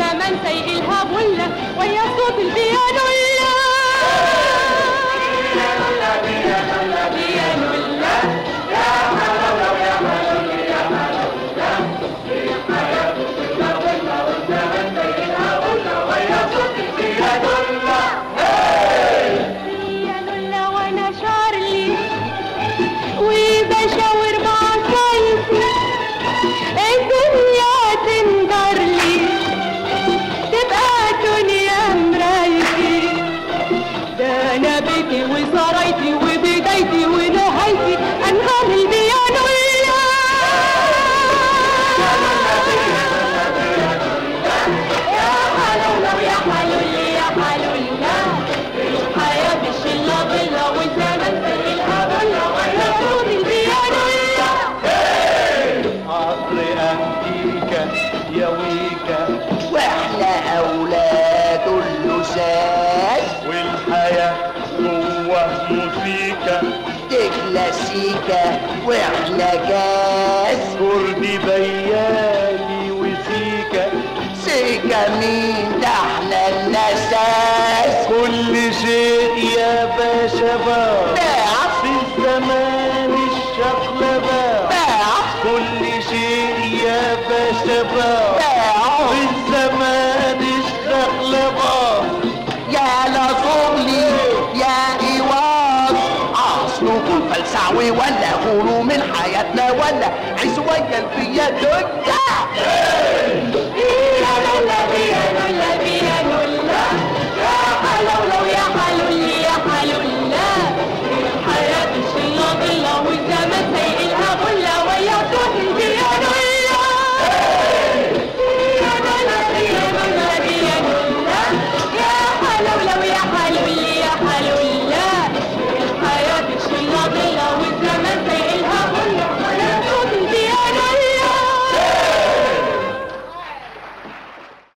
زمان سيء الهاب ولا ويا صوت البيانو كلاسيكا وإحنا جاز. كردي بيالي وسيكا سيكا مين ده إحنا النساس. كل شيء يا باشا باع في الزمان الشقلبة باع كل شيء يا باشا باع فلسعوي ولا غوروا من حياتنا ولا. عيسوا ويا الفيا دنيا